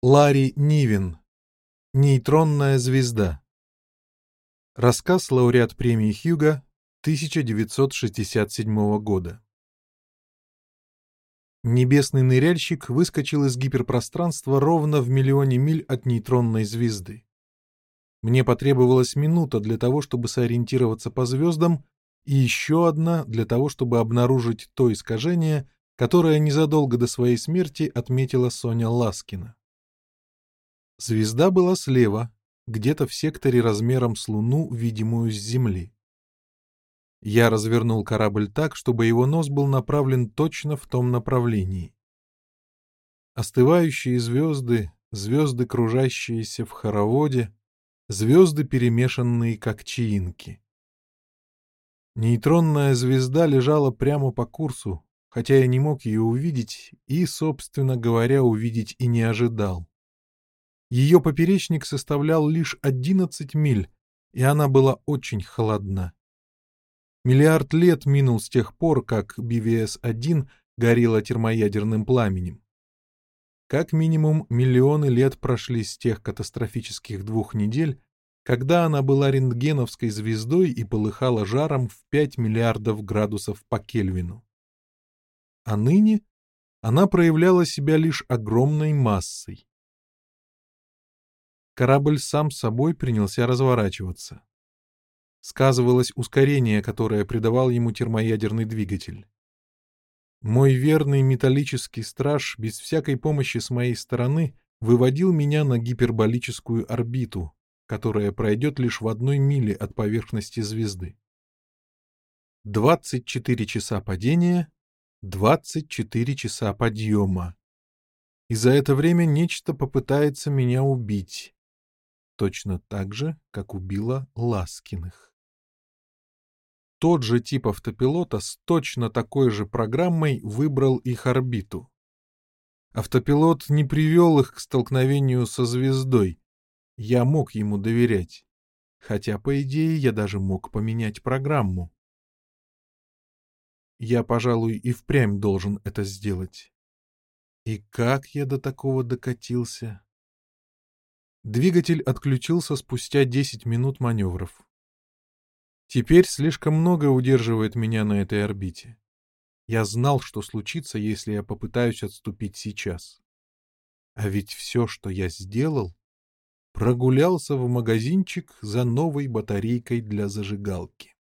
Ларри Нивен. Нейтронная звезда. Рассказ лауреат премии Хьюга 1967 года. Небесный ныряльщик выскочил из гиперпространства ровно в миллионе миль от нейтронной звезды. Мне потребовалась минута для того, чтобы сориентироваться по звездам, и еще одна для того, чтобы обнаружить то искажение, которое незадолго до своей смерти отметила Соня Ласкина. Звезда была слева, где-то в секторе размером с Луну, видимую с Земли. Я развернул корабль так, чтобы его нос был направлен точно в том направлении. Остывающие звезды, звезды, кружащиеся в хороводе, звезды, перемешанные как чаинки. Нейтронная звезда лежала прямо по курсу, хотя я не мог ее увидеть и, собственно говоря, увидеть и не ожидал. Ее поперечник составлял лишь 11 миль, и она была очень холодна. Миллиард лет минул с тех пор, как BVS-1 горела термоядерным пламенем. Как минимум миллионы лет прошли с тех катастрофических двух недель, когда она была рентгеновской звездой и полыхала жаром в 5 миллиардов градусов по Кельвину. А ныне она проявляла себя лишь огромной массой. Корабль сам собой принялся разворачиваться. Сказывалось ускорение, которое придавал ему термоядерный двигатель. Мой верный металлический страж без всякой помощи с моей стороны выводил меня на гиперболическую орбиту, которая пройдет лишь в одной миле от поверхности звезды. 24 часа падения, 24 часа подъема. И за это время нечто попытается меня убить точно так же, как убила Ласкиных. Тот же тип автопилота с точно такой же программой выбрал их орбиту. Автопилот не привел их к столкновению со звездой. Я мог ему доверять. Хотя, по идее, я даже мог поменять программу. Я, пожалуй, и впрямь должен это сделать. И как я до такого докатился? Двигатель отключился спустя 10 минут маневров. Теперь слишком много удерживает меня на этой орбите. Я знал, что случится, если я попытаюсь отступить сейчас. А ведь все, что я сделал, прогулялся в магазинчик за новой батарейкой для зажигалки.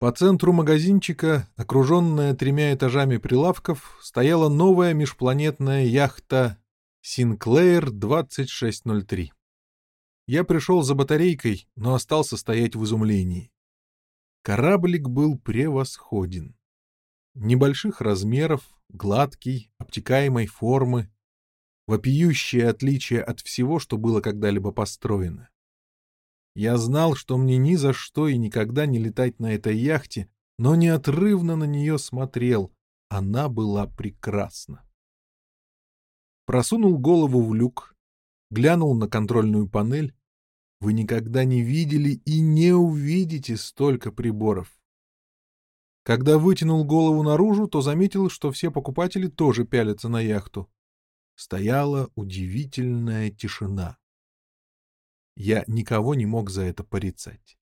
По центру магазинчика, окруженная тремя этажами прилавков, стояла новая межпланетная яхта «Синклеер 2603». Я пришел за батарейкой, но остался стоять в изумлении. Кораблик был превосходен. Небольших размеров, гладкий, обтекаемой формы, вопиющее отличие от всего, что было когда-либо построено. Я знал, что мне ни за что и никогда не летать на этой яхте, но неотрывно на нее смотрел. Она была прекрасна. Просунул голову в люк, глянул на контрольную панель. Вы никогда не видели и не увидите столько приборов. Когда вытянул голову наружу, то заметил, что все покупатели тоже пялятся на яхту. Стояла удивительная тишина. Я никого не мог за это порицать.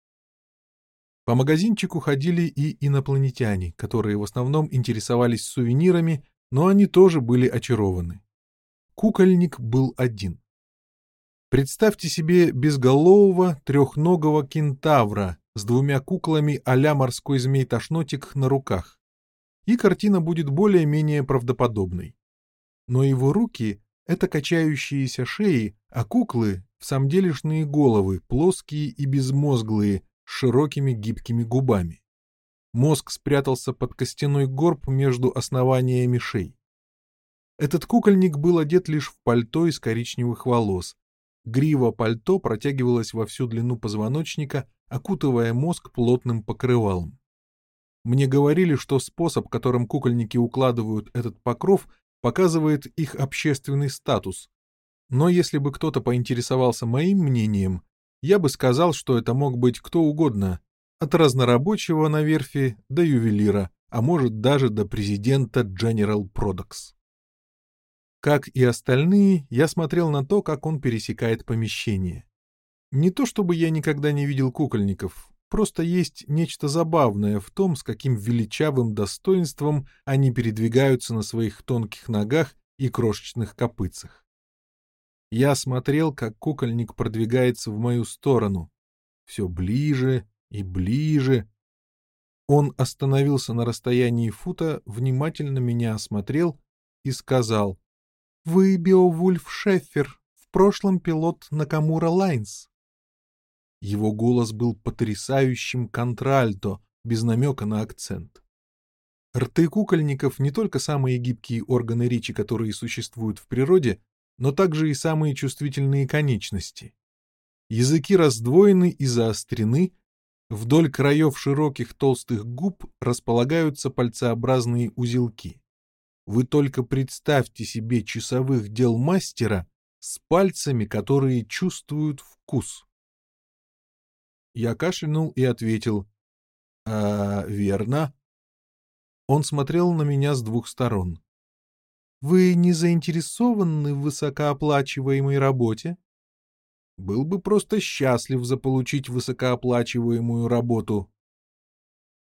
По магазинчику ходили и инопланетяне, которые в основном интересовались сувенирами, но они тоже были очарованы. Кукольник был один. Представьте себе безголового трехногого кентавра с двумя куклами а-ля морской змей-тошнотик на руках. И картина будет более-менее правдоподобной. Но его руки — это качающиеся шеи, а куклы делешные головы, плоские и безмозглые, с широкими гибкими губами. Мозг спрятался под костяной горб между основаниями шей. Этот кукольник был одет лишь в пальто из коричневых волос. Грива пальто протягивалась во всю длину позвоночника, окутывая мозг плотным покрывалом. Мне говорили, что способ, которым кукольники укладывают этот покров, показывает их общественный статус, но если бы кто-то поинтересовался моим мнением, я бы сказал, что это мог быть кто угодно, от разнорабочего на верфи до ювелира, а может даже до президента General Products. Как и остальные, я смотрел на то, как он пересекает помещение. Не то чтобы я никогда не видел кукольников, просто есть нечто забавное в том, с каким величавым достоинством они передвигаются на своих тонких ногах и крошечных копытцах. Я смотрел, как кукольник продвигается в мою сторону. Все ближе и ближе. Он остановился на расстоянии фута, внимательно меня осмотрел и сказал, «Вы Беовульф Шеффер, в прошлом пилот Накамура Лайнс». Его голос был потрясающим контральто, без намека на акцент. Рты кукольников не только самые гибкие органы речи, которые существуют в природе, но также и самые чувствительные конечности. Языки раздвоены и заострены, вдоль краев широких толстых губ располагаются пальцеобразные узелки. Вы только представьте себе часовых дел мастера с пальцами, которые чувствуют вкус. Я кашлянул и ответил. «А, верно». Он смотрел на меня с двух сторон. «Вы не заинтересованы в высокооплачиваемой работе?» «Был бы просто счастлив заполучить высокооплачиваемую работу».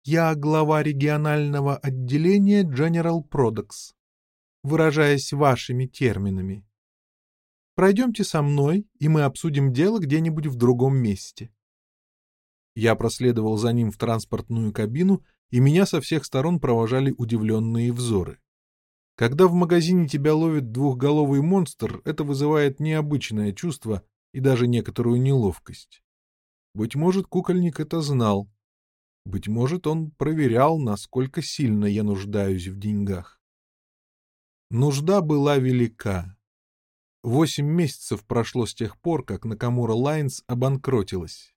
«Я глава регионального отделения General Products, выражаясь вашими терминами. Пройдемте со мной, и мы обсудим дело где-нибудь в другом месте». Я проследовал за ним в транспортную кабину, и меня со всех сторон провожали удивленные взоры. Когда в магазине тебя ловит двухголовый монстр, это вызывает необычное чувство и даже некоторую неловкость. Быть может, кукольник это знал. Быть может, он проверял, насколько сильно я нуждаюсь в деньгах. Нужда была велика. Восемь месяцев прошло с тех пор, как Накамура Лайнс обанкротилась.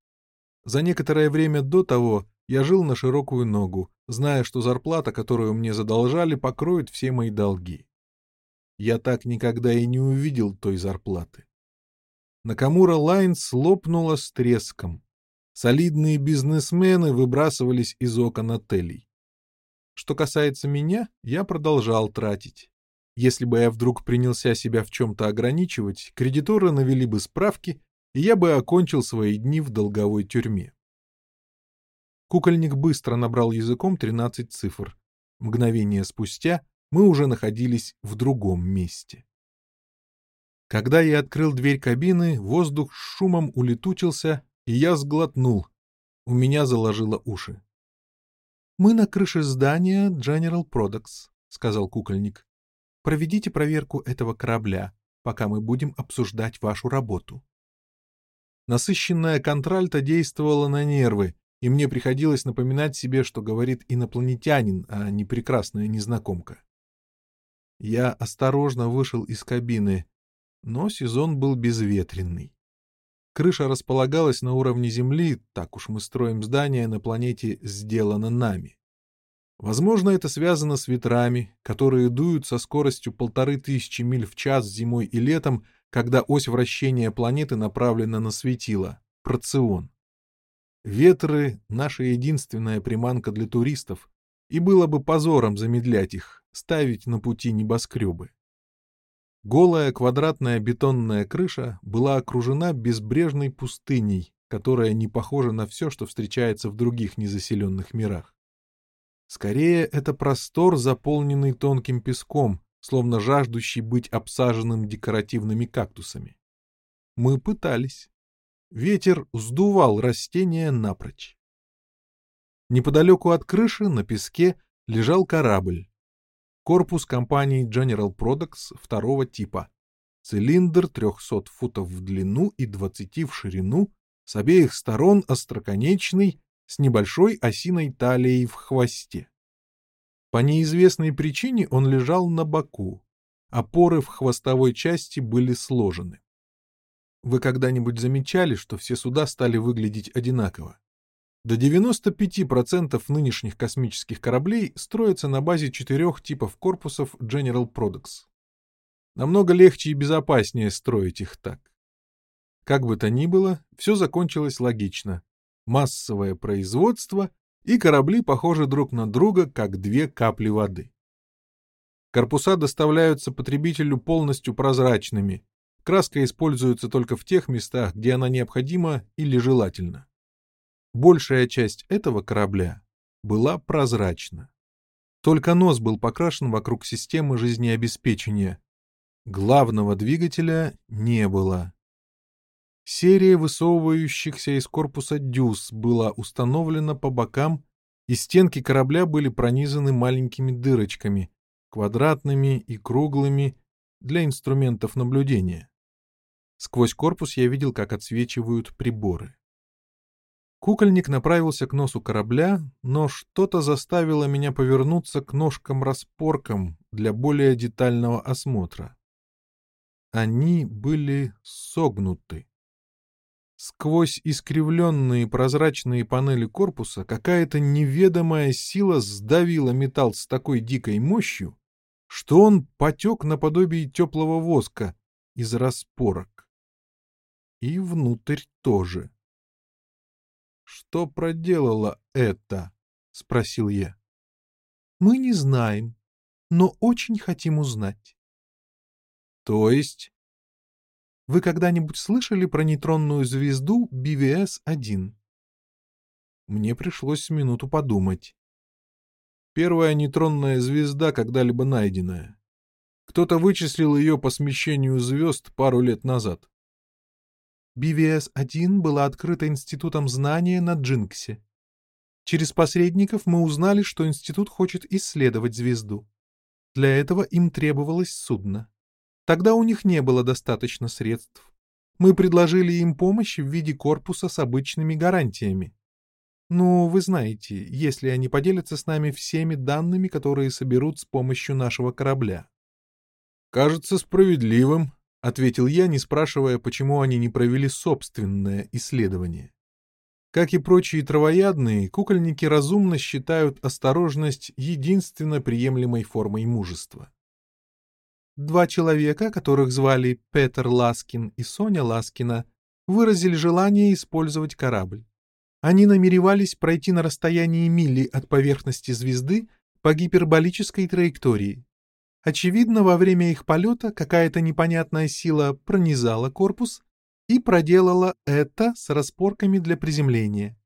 За некоторое время до того я жил на широкую ногу, зная, что зарплата, которую мне задолжали, покроет все мои долги. Я так никогда и не увидел той зарплаты. Накамура Лайнс лопнула с треском. Солидные бизнесмены выбрасывались из окон отелей. Что касается меня, я продолжал тратить. Если бы я вдруг принялся себя в чем-то ограничивать, кредиторы навели бы справки и я бы окончил свои дни в долговой тюрьме. Кукольник быстро набрал языком 13 цифр. Мгновение спустя мы уже находились в другом месте. Когда я открыл дверь кабины, воздух с шумом улетучился, и я сглотнул. У меня заложило уши. «Мы на крыше здания General Products», — сказал кукольник. «Проведите проверку этого корабля, пока мы будем обсуждать вашу работу». Насыщенная контральта действовала на нервы, и мне приходилось напоминать себе, что говорит инопланетянин, а не прекрасная незнакомка. Я осторожно вышел из кабины, но сезон был безветренный. Крыша располагалась на уровне Земли, так уж мы строим здание на планете «сделано нами». Возможно, это связано с ветрами, которые дуют со скоростью полторы тысячи миль в час зимой и летом, когда ось вращения планеты направлена на светило — процион. Ветры — наша единственная приманка для туристов, и было бы позором замедлять их, ставить на пути небоскребы. Голая квадратная бетонная крыша была окружена безбрежной пустыней, которая не похожа на все, что встречается в других незаселенных мирах. Скорее, это простор, заполненный тонким песком, словно жаждущий быть обсаженным декоративными кактусами. Мы пытались. Ветер сдувал растения напрочь. Неподалеку от крыши, на песке, лежал корабль. Корпус компании General Products второго типа. Цилиндр 300 футов в длину и 20 в ширину, с обеих сторон остроконечный, с небольшой осиной талией в хвосте. По неизвестной причине он лежал на боку. Опоры в хвостовой части были сложены. Вы когда-нибудь замечали, что все суда стали выглядеть одинаково? До 95% нынешних космических кораблей строятся на базе четырех типов корпусов General Products. Намного легче и безопаснее строить их так. Как бы то ни было, все закончилось логично. Массовое производство и корабли похожи друг на друга, как две капли воды. Корпуса доставляются потребителю полностью прозрачными. Краска используется только в тех местах, где она необходима или желательна. Большая часть этого корабля была прозрачна. Только нос был покрашен вокруг системы жизнеобеспечения. Главного двигателя не было. Серия высовывающихся из корпуса дюз была установлена по бокам, и стенки корабля были пронизаны маленькими дырочками, квадратными и круглыми, для инструментов наблюдения. Сквозь корпус я видел, как отсвечивают приборы. Кукольник направился к носу корабля, но что-то заставило меня повернуться к ножкам-распоркам для более детального осмотра. Они были согнуты. Сквозь искривленные прозрачные панели корпуса какая-то неведомая сила сдавила металл с такой дикой мощью, что он потек наподобие теплого воска из распорок. И внутрь тоже. «Что проделало это?» — спросил я. «Мы не знаем, но очень хотим узнать». «То есть?» Вы когда-нибудь слышали про нейтронную звезду BVS-1? Мне пришлось минуту подумать. Первая нейтронная звезда, когда-либо найденная. Кто-то вычислил ее по смещению звезд пару лет назад. BVS-1 была открыта Институтом знания на Джинксе. Через посредников мы узнали, что институт хочет исследовать звезду. Для этого им требовалось судно. Тогда у них не было достаточно средств. Мы предложили им помощь в виде корпуса с обычными гарантиями. Ну, вы знаете, если они поделятся с нами всеми данными, которые соберут с помощью нашего корабля. «Кажется справедливым», — ответил я, не спрашивая, почему они не провели собственное исследование. Как и прочие травоядные, кукольники разумно считают осторожность единственно приемлемой формой мужества. Два человека, которых звали Петер Ласкин и Соня Ласкина, выразили желание использовать корабль. Они намеревались пройти на расстоянии мили от поверхности звезды по гиперболической траектории. Очевидно, во время их полета какая-то непонятная сила пронизала корпус и проделала это с распорками для приземления.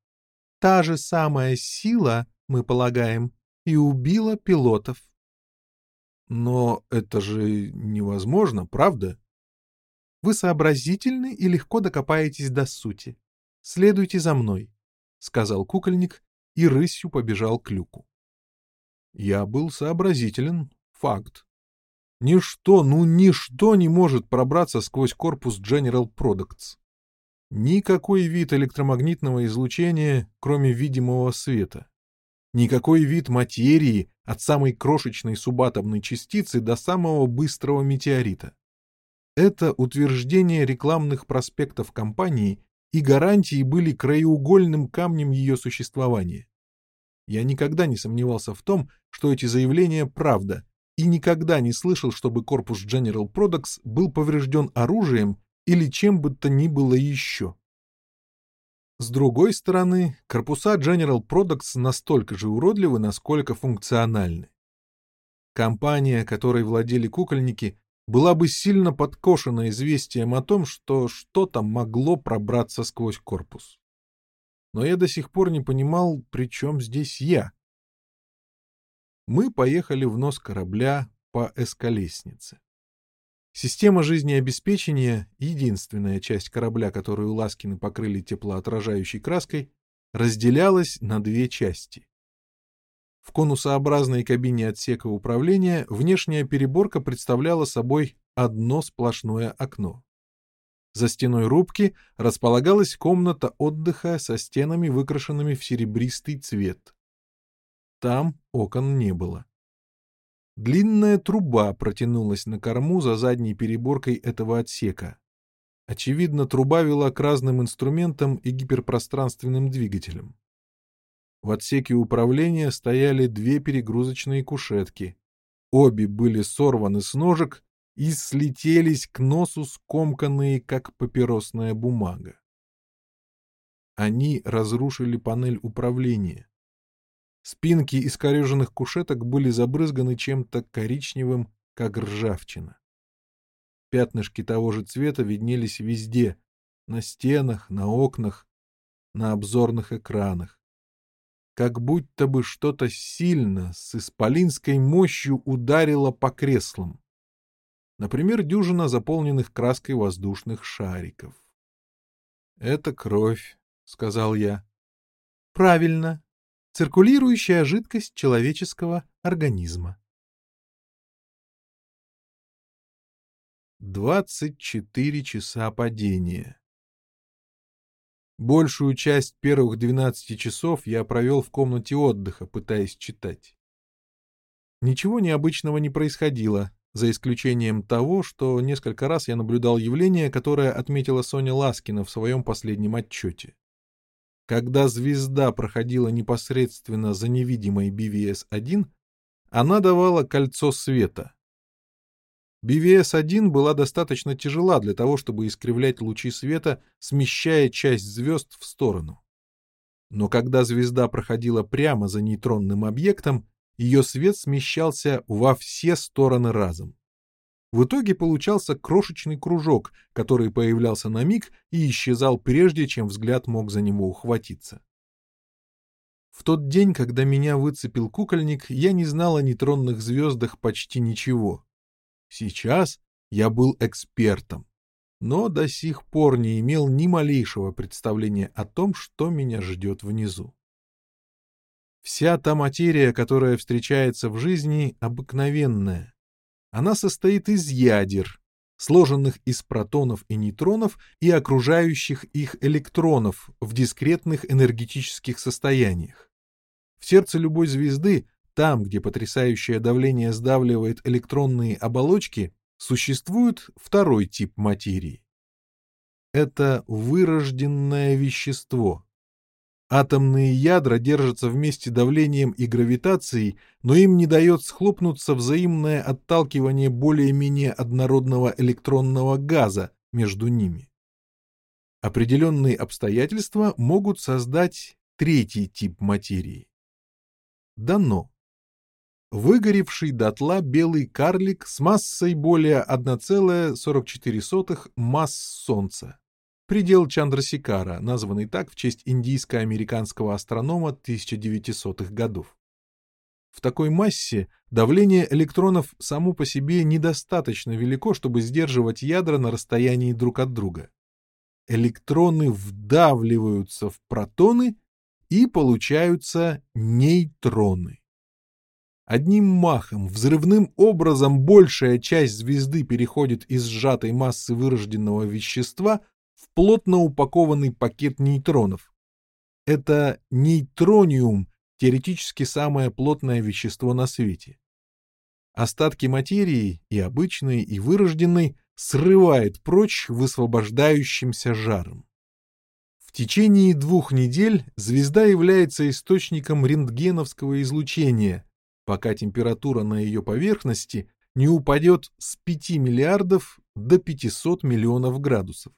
Та же самая сила, мы полагаем, и убила пилотов. Но это же невозможно, правда? Вы сообразительны и легко докопаетесь до сути. Следуйте за мной, — сказал кукольник и рысью побежал к люку. Я был сообразителен, факт. Ничто, ну ничто не может пробраться сквозь корпус General Products. Никакой вид электромагнитного излучения, кроме видимого света. Никакой вид материи от самой крошечной субатомной частицы до самого быстрого метеорита. Это утверждение рекламных проспектов компании и гарантии были краеугольным камнем ее существования. Я никогда не сомневался в том, что эти заявления правда, и никогда не слышал, чтобы корпус General Products был поврежден оружием или чем бы то ни было еще. С другой стороны, корпуса General Products настолько же уродливы, насколько функциональны. Компания, которой владели кукольники, была бы сильно подкошена известием о том, что что-то могло пробраться сквозь корпус. Но я до сих пор не понимал, при чем здесь я. Мы поехали в нос корабля по эскалестнице. Система жизнеобеспечения, единственная часть корабля, которую Ласкины покрыли теплоотражающей краской, разделялась на две части. В конусообразной кабине отсека управления внешняя переборка представляла собой одно сплошное окно. За стеной рубки располагалась комната отдыха со стенами, выкрашенными в серебристый цвет. Там окон не было. Длинная труба протянулась на корму за задней переборкой этого отсека. Очевидно, труба вела к разным инструментам и гиперпространственным двигателям. В отсеке управления стояли две перегрузочные кушетки. Обе были сорваны с ножек и слетелись к носу скомканные, как папиросная бумага. Они разрушили панель управления. Спинки искореженных кушеток были забрызганы чем-то коричневым, как ржавчина. Пятнышки того же цвета виднелись везде — на стенах, на окнах, на обзорных экранах. Как будто бы что-то сильно, с исполинской мощью ударило по креслам. Например, дюжина заполненных краской воздушных шариков. «Это кровь», — сказал я. «Правильно. Циркулирующая жидкость человеческого организма». Двадцать четыре часа падения. Большую часть первых двенадцати часов я провел в комнате отдыха, пытаясь читать. Ничего необычного не происходило, за исключением того, что несколько раз я наблюдал явление, которое отметила Соня Ласкина в своем последнем отчете. Когда звезда проходила непосредственно за невидимой BVS-1, она давала кольцо света. BVS-1 была достаточно тяжела для того, чтобы искривлять лучи света, смещая часть звезд в сторону. Но когда звезда проходила прямо за нейтронным объектом, ее свет смещался во все стороны разом. В итоге получался крошечный кружок, который появлялся на миг и исчезал прежде, чем взгляд мог за него ухватиться. В тот день, когда меня выцепил кукольник, я не знал о нейтронных звездах почти ничего. Сейчас я был экспертом, но до сих пор не имел ни малейшего представления о том, что меня ждет внизу. Вся та материя, которая встречается в жизни, обыкновенная. Она состоит из ядер, сложенных из протонов и нейтронов и окружающих их электронов в дискретных энергетических состояниях. В сердце любой звезды, там, где потрясающее давление сдавливает электронные оболочки, существует второй тип материи. Это вырожденное вещество, Атомные ядра держатся вместе давлением и гравитацией, но им не дает схлопнуться взаимное отталкивание более-менее однородного электронного газа между ними. Определенные обстоятельства могут создать третий тип материи. Дано. Выгоревший дотла белый карлик с массой более 1,44 масс Солнца предел Чандрасикара, названный так в честь индийско-американского астронома 1900-х годов. В такой массе давление электронов само по себе недостаточно велико, чтобы сдерживать ядра на расстоянии друг от друга. Электроны вдавливаются в протоны и получаются нейтроны. Одним махом, взрывным образом большая часть звезды переходит из сжатой массы вырожденного вещества в плотно упакованный пакет нейтронов. Это нейтрониум, теоретически самое плотное вещество на свете. Остатки материи, и обычной, и вырожденной, срывает прочь высвобождающимся жаром. В течение двух недель звезда является источником рентгеновского излучения, пока температура на ее поверхности не упадет с 5 миллиардов до 500 миллионов градусов.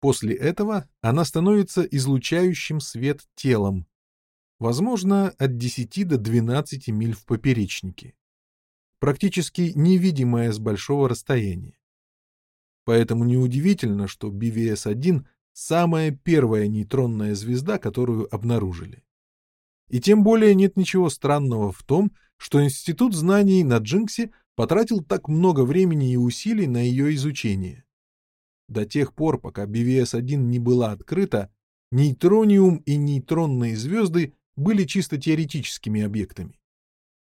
После этого она становится излучающим свет телом, возможно, от 10 до 12 миль в поперечнике, практически невидимая с большого расстояния. Поэтому неудивительно, что BVS-1 — самая первая нейтронная звезда, которую обнаружили. И тем более нет ничего странного в том, что Институт знаний на Джинксе потратил так много времени и усилий на ее изучение. До тех пор, пока BVS-1 не была открыта, нейтрониум и нейтронные звезды были чисто теоретическими объектами.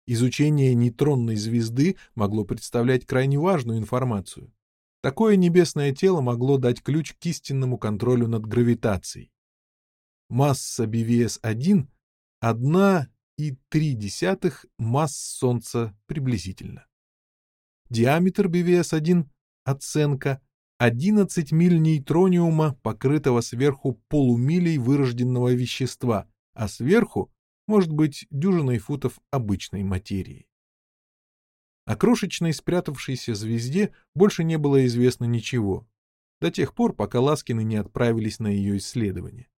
Изучение нейтронной звезды могло представлять крайне важную информацию. Такое небесное тело могло дать ключ к истинному контролю над гравитацией. Масса BVS-1 — 1,3 масс Солнца приблизительно. Диаметр BVS-1 — оценка 11 миль нейтрониума, покрытого сверху полумилей вырожденного вещества, а сверху, может быть, дюжиной футов обычной материи. О крошечной спрятавшейся звезде больше не было известно ничего, до тех пор, пока Ласкины не отправились на ее исследование.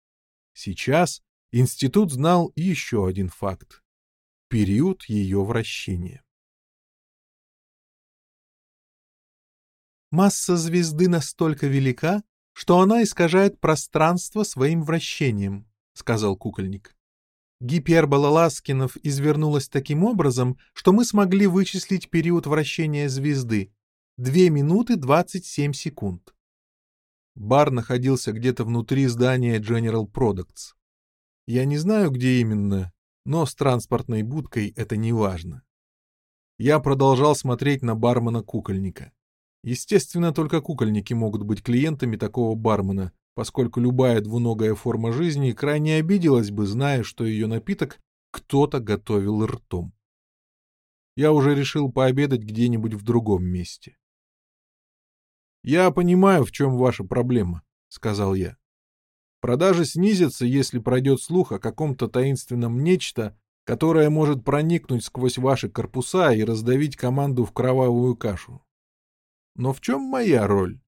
Сейчас Институт знал еще один факт — период ее вращения. Масса звезды настолько велика, что она искажает пространство своим вращением, — сказал кукольник. Гипербола Ласкинов извернулась таким образом, что мы смогли вычислить период вращения звезды — 2 минуты 27 секунд. Бар находился где-то внутри здания General Products. Я не знаю, где именно, но с транспортной будкой это не важно. Я продолжал смотреть на бармена-кукольника. Естественно, только кукольники могут быть клиентами такого бармена, поскольку любая двуногая форма жизни крайне обиделась бы, зная, что ее напиток кто-то готовил ртом. Я уже решил пообедать где-нибудь в другом месте. «Я понимаю, в чем ваша проблема», — сказал я. Продажи снизятся, если пройдет слух о каком-то таинственном нечто, которое может проникнуть сквозь ваши корпуса и раздавить команду в кровавую кашу. Но в чем моя роль?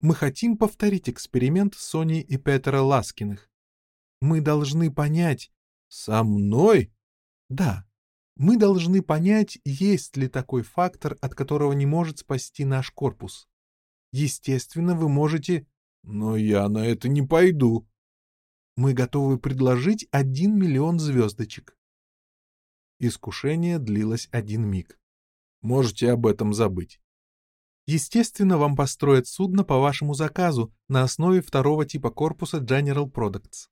Мы хотим повторить эксперимент Сони и Петера Ласкиных. Мы должны понять... Со мной? Да. Мы должны понять, есть ли такой фактор, от которого не может спасти наш корпус. Естественно, вы можете но я на это не пойду. Мы готовы предложить один миллион звездочек. Искушение длилось один миг. Можете об этом забыть. Естественно, вам построят судно по вашему заказу на основе второго типа корпуса General Products.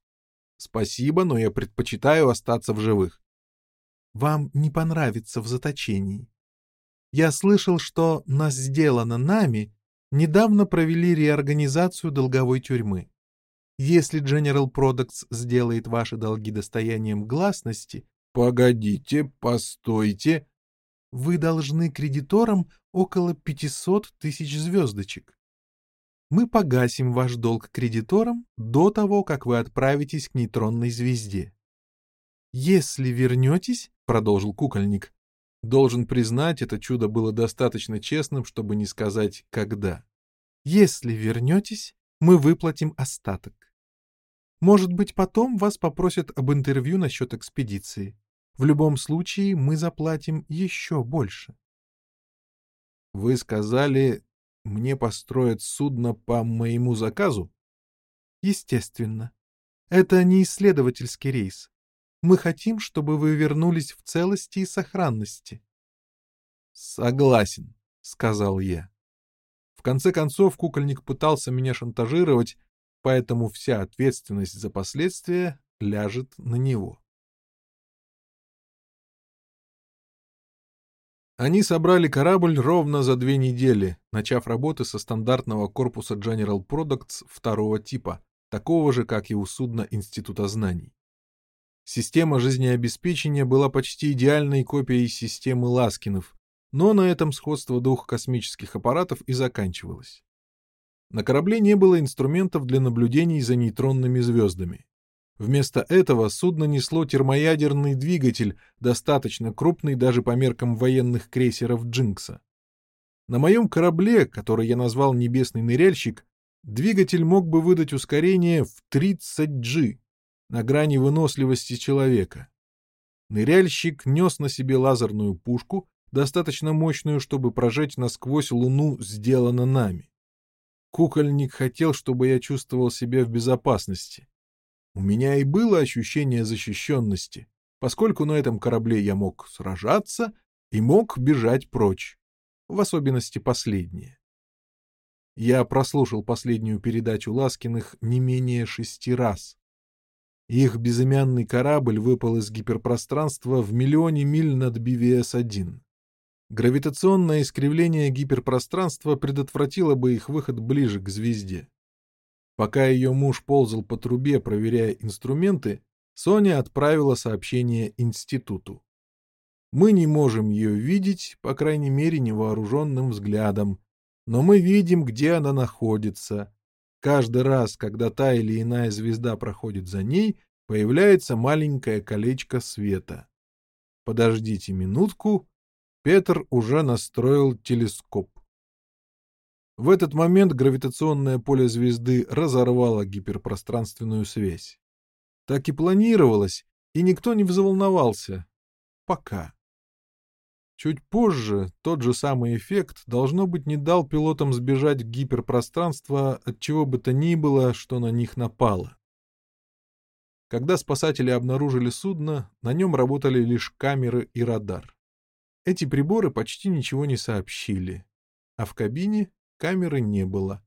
Спасибо, но я предпочитаю остаться в живых. Вам не понравится в заточении. Я слышал, что нас сделано нами недавно провели реорганизацию долговой тюрьмы. Если General Products сделает ваши долги достоянием гласности... Погодите, постойте. Вы должны кредиторам около 500 тысяч звездочек. Мы погасим ваш долг кредиторам до того, как вы отправитесь к нейтронной звезде. Если вернетесь, — продолжил кукольник, Должен признать, это чудо было достаточно честным, чтобы не сказать «когда». Если вернетесь, мы выплатим остаток. Может быть, потом вас попросят об интервью насчет экспедиции. В любом случае, мы заплатим еще больше. Вы сказали, мне построят судно по моему заказу? Естественно. Это не исследовательский рейс. Мы хотим, чтобы вы вернулись в целости и сохранности. Согласен, сказал я. В конце концов, кукольник пытался меня шантажировать, поэтому вся ответственность за последствия ляжет на него. Они собрали корабль ровно за две недели, начав работы со стандартного корпуса General Products второго типа, такого же, как и у судна Института знаний. Система жизнеобеспечения была почти идеальной копией системы Ласкинов, но на этом сходство двух космических аппаратов и заканчивалось. На корабле не было инструментов для наблюдений за нейтронными звездами. Вместо этого судно несло термоядерный двигатель, достаточно крупный даже по меркам военных крейсеров Джинкса. На моем корабле, который я назвал «Небесный ныряльщик», двигатель мог бы выдать ускорение в 30 G, на грани выносливости человека. Ныряльщик нес на себе лазерную пушку, достаточно мощную, чтобы прожечь насквозь Луну, сделано нами. Кукольник хотел, чтобы я чувствовал себя в безопасности. У меня и было ощущение защищенности, поскольку на этом корабле я мог сражаться и мог бежать прочь, в особенности последнее. Я прослушал последнюю передачу Ласкиных не менее шести раз. Их безымянный корабль выпал из гиперпространства в миллионе миль над BVS-1. Гравитационное искривление гиперпространства предотвратило бы их выход ближе к звезде. Пока ее муж ползал по трубе, проверяя инструменты, Соня отправила сообщение институту. Мы не можем ее видеть, по крайней мере, невооруженным взглядом, но мы видим, где она находится, Каждый раз, когда та или иная звезда проходит за ней, появляется маленькое колечко света. Подождите минутку, Петр уже настроил телескоп. В этот момент гравитационное поле звезды разорвало гиперпространственную связь. Так и планировалось, и никто не взволновался. Пока. Чуть позже тот же самый эффект, должно быть, не дал пилотам сбежать в гиперпространство от чего бы то ни было, что на них напало. Когда спасатели обнаружили судно, на нем работали лишь камеры и радар. Эти приборы почти ничего не сообщили, а в кабине камеры не было.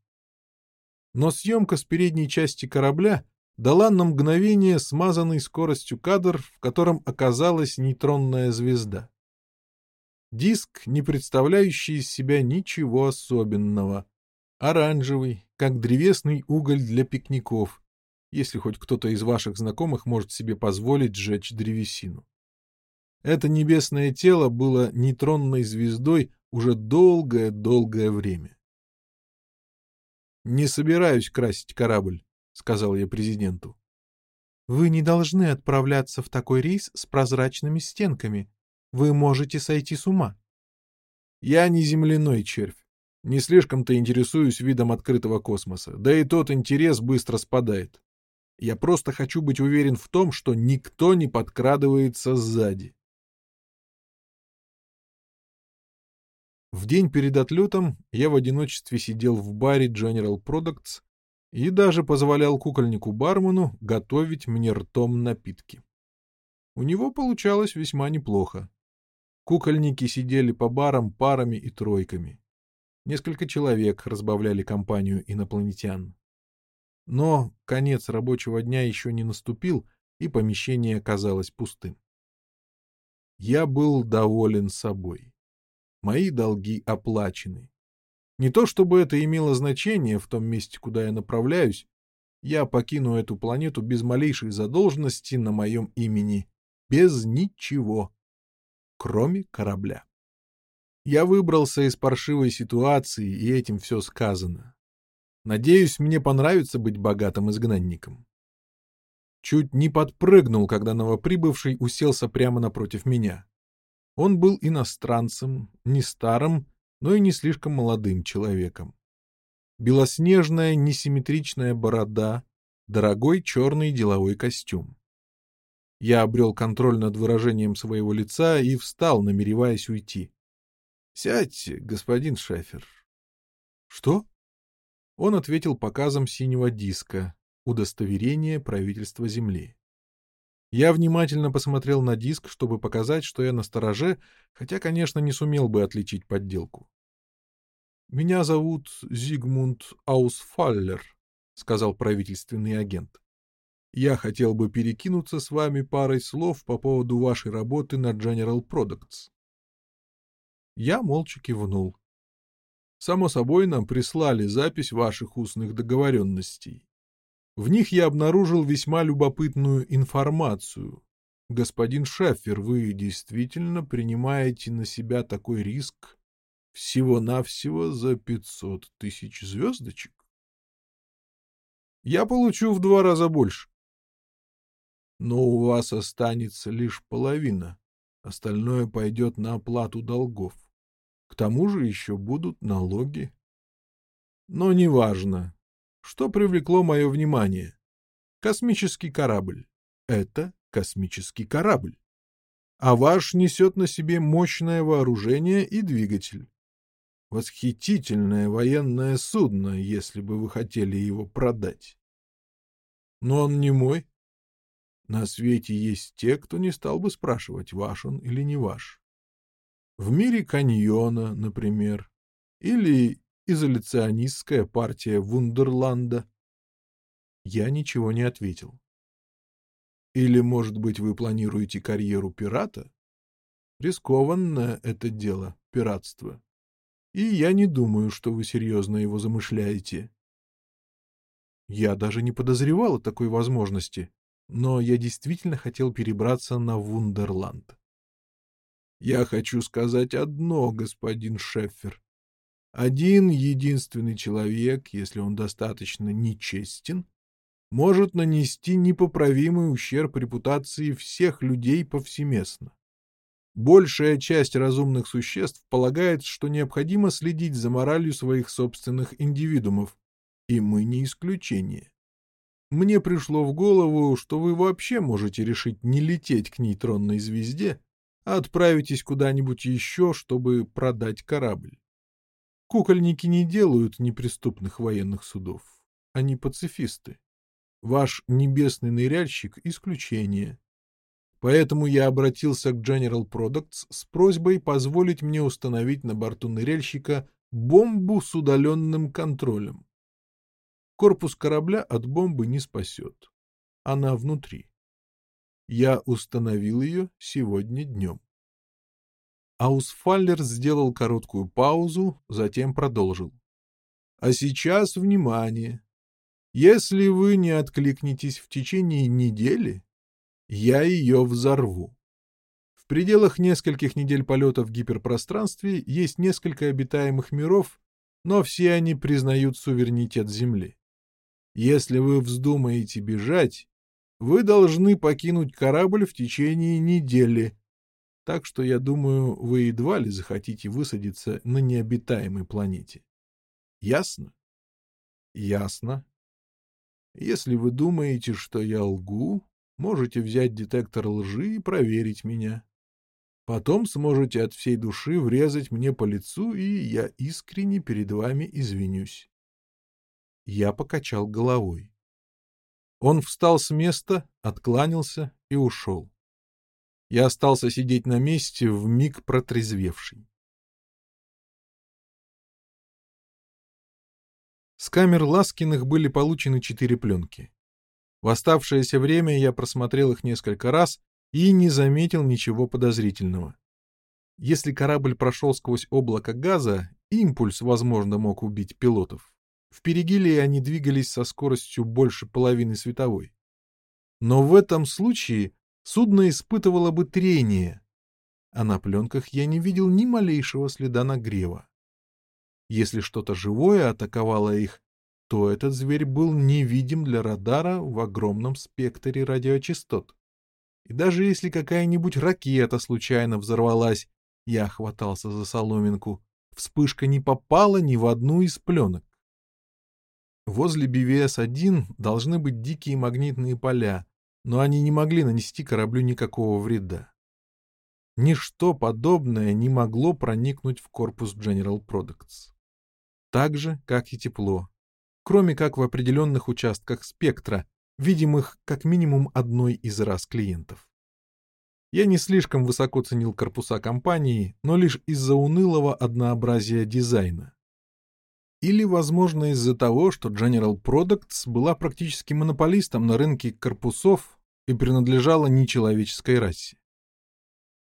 Но съемка с передней части корабля дала на мгновение смазанный скоростью кадр, в котором оказалась нейтронная звезда. Диск, не представляющий из себя ничего особенного. Оранжевый, как древесный уголь для пикников, если хоть кто-то из ваших знакомых может себе позволить сжечь древесину. Это небесное тело было нейтронной звездой уже долгое-долгое время. «Не собираюсь красить корабль», — сказал я президенту. «Вы не должны отправляться в такой рейс с прозрачными стенками. Вы можете сойти с ума». «Я не земляной червь. Не слишком-то интересуюсь видом открытого космоса, да и тот интерес быстро спадает. Я просто хочу быть уверен в том, что никто не подкрадывается сзади. В день перед отлетом я в одиночестве сидел в баре General Products и даже позволял кукольнику-бармену готовить мне ртом напитки. У него получалось весьма неплохо. Кукольники сидели по барам парами и тройками. Несколько человек разбавляли компанию инопланетян. Но конец рабочего дня еще не наступил, и помещение оказалось пустым. Я был доволен собой. Мои долги оплачены. Не то чтобы это имело значение в том месте, куда я направляюсь, я покину эту планету без малейшей задолженности на моем имени, без ничего, кроме корабля. Я выбрался из паршивой ситуации, и этим все сказано. Надеюсь, мне понравится быть богатым изгнанником. Чуть не подпрыгнул, когда новоприбывший уселся прямо напротив меня. Он был иностранцем, не старым, но и не слишком молодым человеком. Белоснежная несимметричная борода, дорогой черный деловой костюм. Я обрел контроль над выражением своего лица и встал, намереваясь уйти. — Сядьте, господин Шефер. — Что? Он ответил показом синего диска, удостоверение правительства Земли. Я внимательно посмотрел на диск, чтобы показать, что я на стороже, хотя, конечно, не сумел бы отличить подделку. «Меня зовут Зигмунд Аусфаллер», — сказал правительственный агент. «Я хотел бы перекинуться с вами парой слов по поводу вашей работы на General Products». Я молча кивнул. Само собой, нам прислали запись ваших устных договоренностей. В них я обнаружил весьма любопытную информацию. Господин Шаффер, вы действительно принимаете на себя такой риск всего-навсего за 500 тысяч звездочек? Я получу в два раза больше. Но у вас останется лишь половина. Остальное пойдет на оплату долгов. К тому же еще будут налоги. Но неважно. Что привлекло мое внимание? Космический корабль. Это космический корабль. А ваш несет на себе мощное вооружение и двигатель. Восхитительное военное судно, если бы вы хотели его продать. Но он не мой. На свете есть те, кто не стал бы спрашивать, ваш он или не ваш. В мире каньона, например, или изоляционистская партия Вундерланда? Я ничего не ответил. Или, может быть, вы планируете карьеру пирата? Рискованное это дело, пиратство. И я не думаю, что вы серьезно его замышляете. Я даже не подозревал о такой возможности, но я действительно хотел перебраться на Вундерланд. Я хочу сказать одно, господин Шеффер. Один единственный человек, если он достаточно нечестен, может нанести непоправимый ущерб репутации всех людей повсеместно. Большая часть разумных существ полагает, что необходимо следить за моралью своих собственных индивидуумов, и мы не исключение. Мне пришло в голову, что вы вообще можете решить не лететь к нейтронной звезде, а отправитесь куда-нибудь еще, чтобы продать корабль. Кукольники не делают неприступных военных судов. Они пацифисты. Ваш небесный ныряльщик — исключение. Поэтому я обратился к General Products с просьбой позволить мне установить на борту ныряльщика бомбу с удаленным контролем. Корпус корабля от бомбы не спасет. Она внутри. Я установил ее сегодня днем. Аусфаллер сделал короткую паузу, затем продолжил. А сейчас внимание. Если вы не откликнетесь в течение недели, я ее взорву. В пределах нескольких недель полета в гиперпространстве есть несколько обитаемых миров, но все они признают суверенитет Земли. Если вы вздумаете бежать, вы должны покинуть корабль в течение недели. Так что, я думаю, вы едва ли захотите высадиться на необитаемой планете. Ясно? Ясно. Если вы думаете, что я лгу, можете взять детектор лжи и проверить меня. Потом сможете от всей души врезать мне по лицу, и я искренне перед вами извинюсь. Я покачал головой. Он встал с места, откланялся и ушел. Я остался сидеть на месте, в миг протрезвевший. С камер Ласкиных были получены четыре пленки. В оставшееся время я просмотрел их несколько раз и не заметил ничего подозрительного. Если корабль прошел сквозь облако газа, импульс, возможно, мог убить пилотов. В Перигилии они двигались со скоростью больше половины световой. Но в этом случае судно испытывало бы трение, а на пленках я не видел ни малейшего следа нагрева. Если что-то живое атаковало их, то этот зверь был невидим для радара в огромном спектре радиочастот. И даже если какая-нибудь ракета случайно взорвалась, я хватался за соломинку, вспышка не попала ни в одну из пленок. Возле BVS-1 должны быть дикие магнитные поля, но они не могли нанести кораблю никакого вреда. Ничто подобное не могло проникнуть в корпус General Products. Так же, как и тепло, кроме как в определенных участках спектра, видимых как минимум одной из раз клиентов. Я не слишком высоко ценил корпуса компании, но лишь из-за унылого однообразия дизайна. Или, возможно, из-за того, что General Products была практически монополистом на рынке корпусов и принадлежала нечеловеческой расе.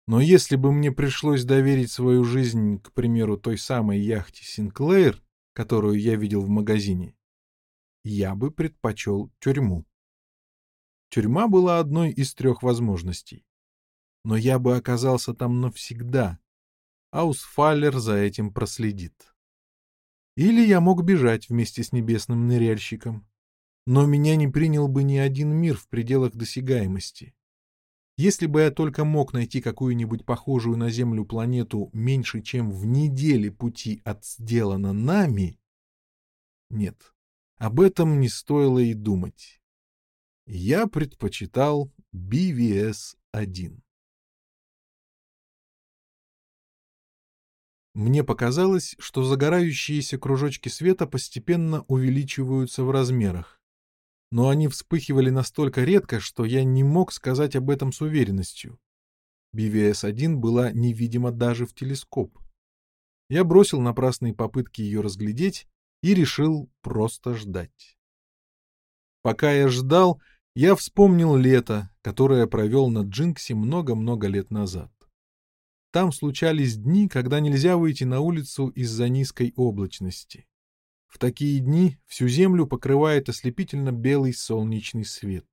Но если бы мне пришлось доверить свою жизнь, к примеру, той самой яхте Синклейр, которую я видел в магазине, я бы предпочел тюрьму. Тюрьма была одной из трех возможностей. Но я бы оказался там навсегда. Аусфаллер за этим проследит. Или я мог бежать вместе с небесным ныряльщиком. Но меня не принял бы ни один мир в пределах досягаемости. Если бы я только мог найти какую-нибудь похожую на Землю планету меньше, чем в неделе пути от сделано нами... Нет, об этом не стоило и думать. Я предпочитал BVS-1. Мне показалось, что загорающиеся кружочки света постепенно увеличиваются в размерах. Но они вспыхивали настолько редко, что я не мог сказать об этом с уверенностью. BVS-1 была невидима даже в телескоп. Я бросил напрасные попытки ее разглядеть и решил просто ждать. Пока я ждал, я вспомнил лето, которое провел на Джинксе много-много лет назад. Там случались дни, когда нельзя выйти на улицу из-за низкой облачности. В такие дни всю землю покрывает ослепительно белый солнечный свет.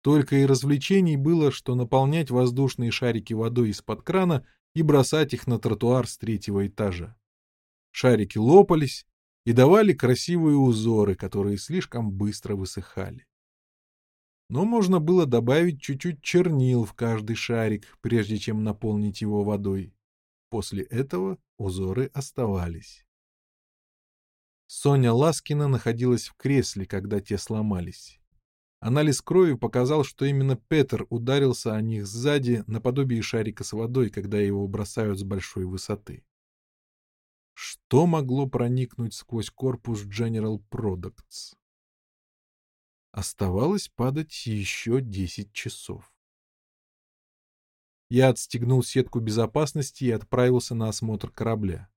Только и развлечений было, что наполнять воздушные шарики водой из-под крана и бросать их на тротуар с третьего этажа. Шарики лопались, и давали красивые узоры, которые слишком быстро высыхали. Но можно было добавить чуть-чуть чернил в каждый шарик, прежде чем наполнить его водой. После этого узоры оставались. Соня Ласкина находилась в кресле, когда те сломались. Анализ крови показал, что именно Петер ударился о них сзади наподобие шарика с водой, когда его бросают с большой высоты. Что могло проникнуть сквозь корпус General Products? Оставалось падать еще 10 часов. Я отстегнул сетку безопасности и отправился на осмотр корабля.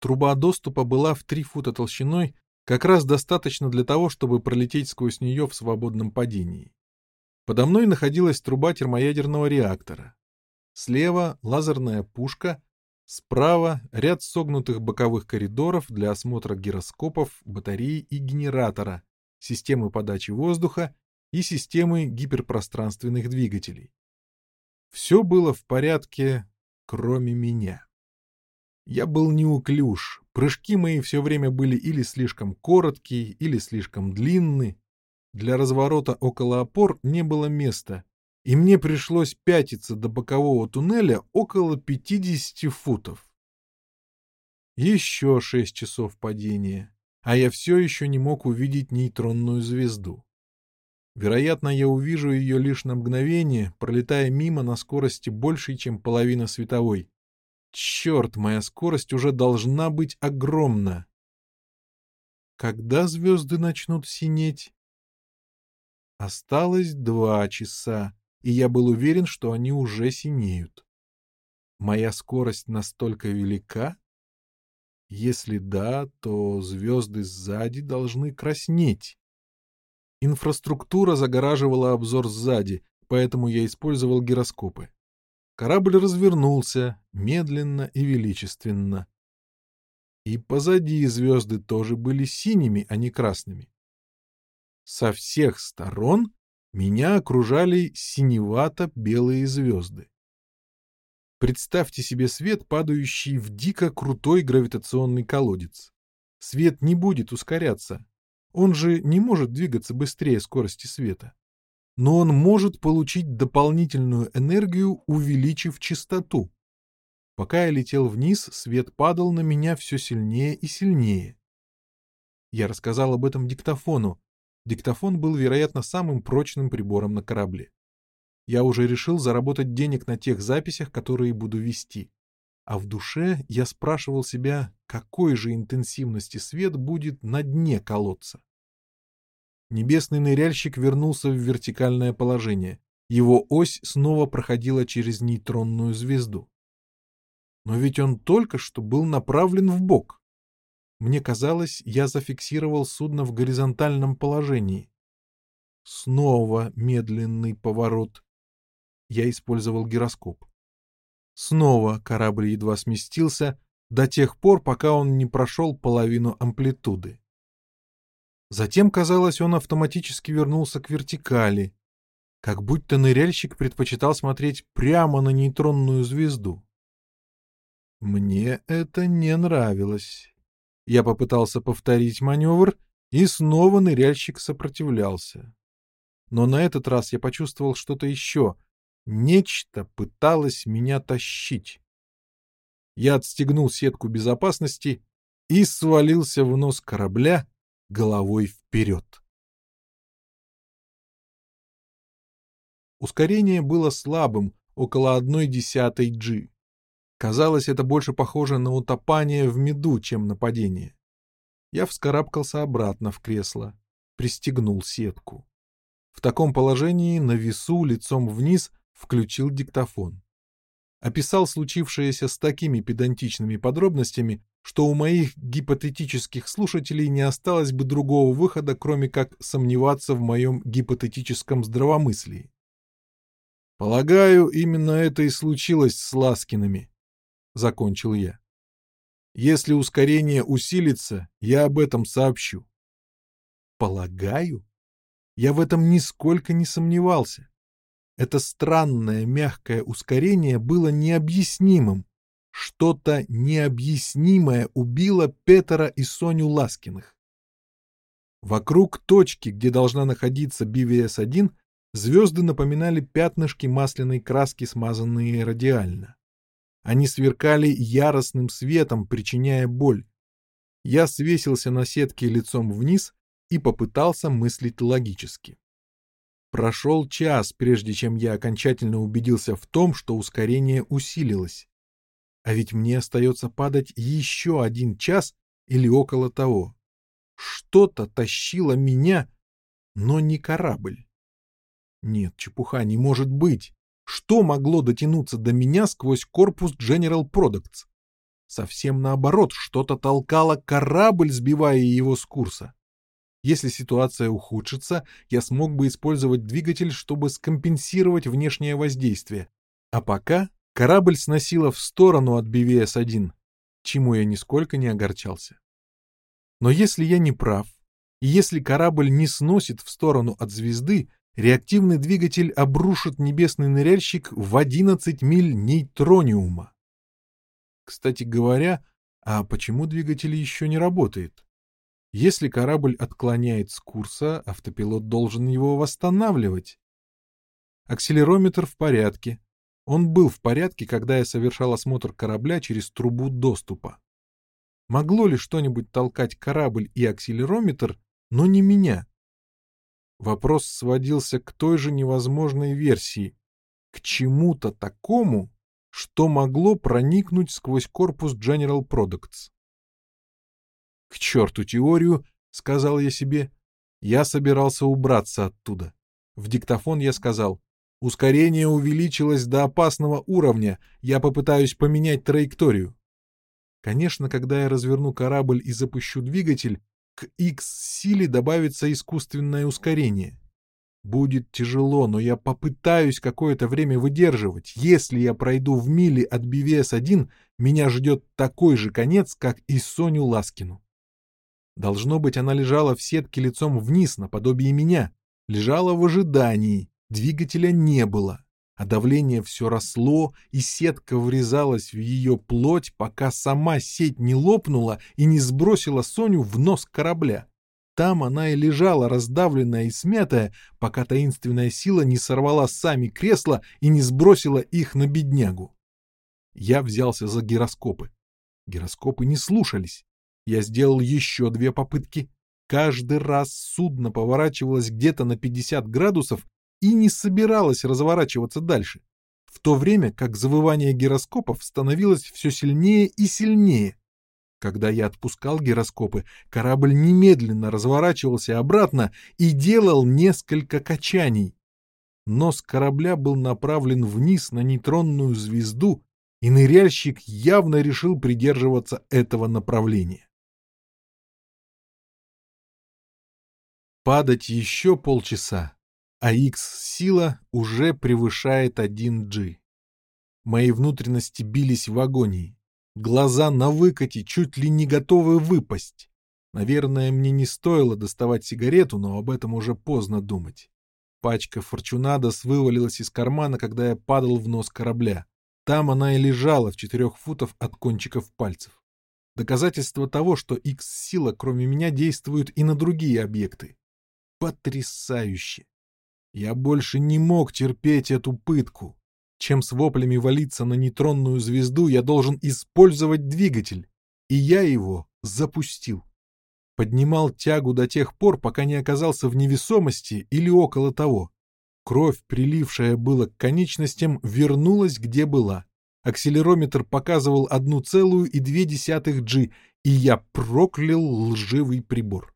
Труба доступа была в 3 фута толщиной как раз достаточно для того, чтобы пролететь сквозь нее в свободном падении. Подо мной находилась труба термоядерного реактора. Слева — лазерная пушка, справа — ряд согнутых боковых коридоров для осмотра гироскопов, батареи и генератора, системы подачи воздуха и системы гиперпространственных двигателей. Все было в порядке, кроме меня. Я был неуклюж, прыжки мои все время были или слишком короткие, или слишком длинные. Для разворота около опор не было места, и мне пришлось пятиться до бокового туннеля около 50 футов. Еще шесть часов падения, а я все еще не мог увидеть нейтронную звезду. Вероятно, я увижу ее лишь на мгновение, пролетая мимо на скорости большей, чем половина световой. Черт, моя скорость уже должна быть огромна. Когда звезды начнут синеть? Осталось два часа, и я был уверен, что они уже синеют. Моя скорость настолько велика? Если да, то звезды сзади должны краснеть. Инфраструктура загораживала обзор сзади, поэтому я использовал гироскопы. Корабль развернулся, медленно и величественно. И позади звезды тоже были синими, а не красными. Со всех сторон меня окружали синевато-белые звезды. Представьте себе свет, падающий в дико крутой гравитационный колодец. Свет не будет ускоряться. Он же не может двигаться быстрее скорости света но он может получить дополнительную энергию, увеличив частоту. Пока я летел вниз, свет падал на меня все сильнее и сильнее. Я рассказал об этом диктофону. Диктофон был, вероятно, самым прочным прибором на корабле. Я уже решил заработать денег на тех записях, которые буду вести. А в душе я спрашивал себя, какой же интенсивности свет будет на дне колодца. Небесный ныряльщик вернулся в вертикальное положение. Его ось снова проходила через нейтронную звезду. Но ведь он только что был направлен в бок. Мне казалось, я зафиксировал судно в горизонтальном положении. Снова медленный поворот. Я использовал гироскоп. Снова корабль едва сместился до тех пор, пока он не прошел половину амплитуды. Затем, казалось, он автоматически вернулся к вертикали, как будто ныряльщик предпочитал смотреть прямо на нейтронную звезду. Мне это не нравилось. Я попытался повторить маневр, и снова ныряльщик сопротивлялся. Но на этот раз я почувствовал что-то еще. Нечто пыталось меня тащить. Я отстегнул сетку безопасности и свалился в нос корабля, головой вперед. Ускорение было слабым, около одной десятой G. Казалось, это больше похоже на утопание в меду, чем на падение. Я вскарабкался обратно в кресло, пристегнул сетку. В таком положении на весу лицом вниз включил диктофон. Описал случившееся с такими педантичными подробностями, что у моих гипотетических слушателей не осталось бы другого выхода, кроме как сомневаться в моем гипотетическом здравомыслии. «Полагаю, именно это и случилось с Ласкинами», — закончил я. «Если ускорение усилится, я об этом сообщу». «Полагаю?» Я в этом нисколько не сомневался. Это странное мягкое ускорение было необъяснимым, что-то необъяснимое убило Петера и Соню Ласкиных. Вокруг точки, где должна находиться BVS-1, звезды напоминали пятнышки масляной краски, смазанные радиально. Они сверкали яростным светом, причиняя боль. Я свесился на сетке лицом вниз и попытался мыслить логически. Прошел час, прежде чем я окончательно убедился в том, что ускорение усилилось. А ведь мне остается падать еще один час или около того. Что-то тащило меня, но не корабль. Нет, чепуха, не может быть. Что могло дотянуться до меня сквозь корпус General Products? Совсем наоборот, что-то толкало корабль, сбивая его с курса. Если ситуация ухудшится, я смог бы использовать двигатель, чтобы скомпенсировать внешнее воздействие. А пока корабль сносило в сторону от BVS-1, чему я нисколько не огорчался. Но если я не прав, и если корабль не сносит в сторону от звезды, реактивный двигатель обрушит небесный ныряльщик в 11 миль нейтрониума. Кстати говоря, а почему двигатель еще не работает? Если корабль отклоняет с курса, автопилот должен его восстанавливать. Акселерометр в порядке. Он был в порядке, когда я совершал осмотр корабля через трубу доступа. Могло ли что-нибудь толкать корабль и акселерометр, но не меня? Вопрос сводился к той же невозможной версии, к чему-то такому, что могло проникнуть сквозь корпус General Products. «К черту теорию!» — сказал я себе. Я собирался убраться оттуда. В диктофон я сказал, «Ускорение увеличилось до опасного уровня, я попытаюсь поменять траекторию». Конечно, когда я разверну корабль и запущу двигатель, к X-силе добавится искусственное ускорение. Будет тяжело, но я попытаюсь какое-то время выдерживать. Если я пройду в миле от BVS-1, меня ждет такой же конец, как и Соню Ласкину. Должно быть, она лежала в сетке лицом вниз, наподобие меня. Лежала в ожидании. Двигателя не было. А давление все росло, и сетка врезалась в ее плоть, пока сама сеть не лопнула и не сбросила Соню в нос корабля. Там она и лежала, раздавленная и смятая, пока таинственная сила не сорвала сами кресла и не сбросила их на беднягу. Я взялся за гироскопы. Гироскопы не слушались. Я сделал еще две попытки. Каждый раз судно поворачивалось где-то на 50 градусов и не собиралось разворачиваться дальше, в то время как завывание гироскопов становилось все сильнее и сильнее. Когда я отпускал гироскопы, корабль немедленно разворачивался обратно и делал несколько качаний. Нос корабля был направлен вниз на нейтронную звезду, и ныряльщик явно решил придерживаться этого направления. Падать еще полчаса, а X-сила уже превышает 1G. Мои внутренности бились в агонии. Глаза на выкате, чуть ли не готовы выпасть. Наверное, мне не стоило доставать сигарету, но об этом уже поздно думать. Пачка Форчунадос вывалилась из кармана, когда я падал в нос корабля. Там она и лежала в четырех футов от кончиков пальцев. Доказательство того, что X-сила, кроме меня, действует и на другие объекты. Потрясающе! Я больше не мог терпеть эту пытку. Чем с воплями валиться на нейтронную звезду, я должен использовать двигатель. И я его запустил. Поднимал тягу до тех пор, пока не оказался в невесомости или около того. Кровь, прилившая было к конечностям, вернулась где была. Акселерометр показывал одну целую и две десятых G, и я проклял лживый прибор.